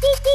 Gimana?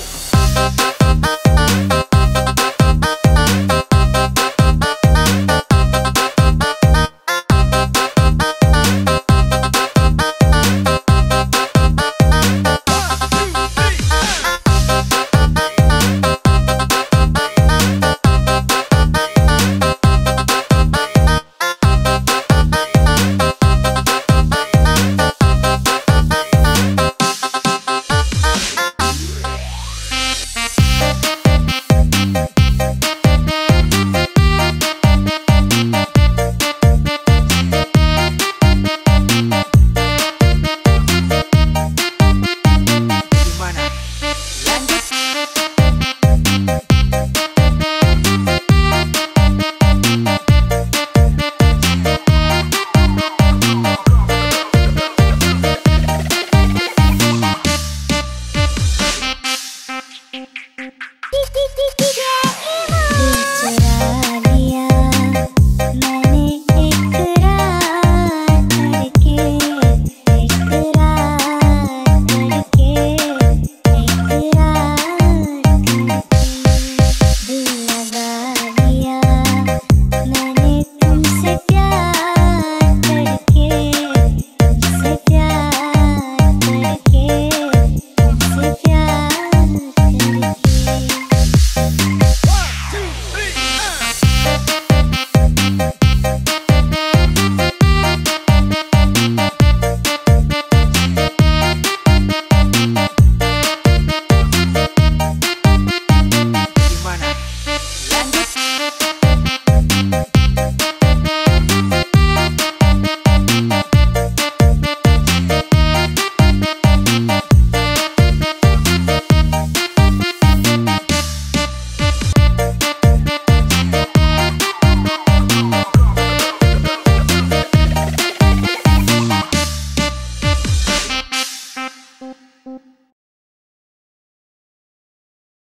Bye.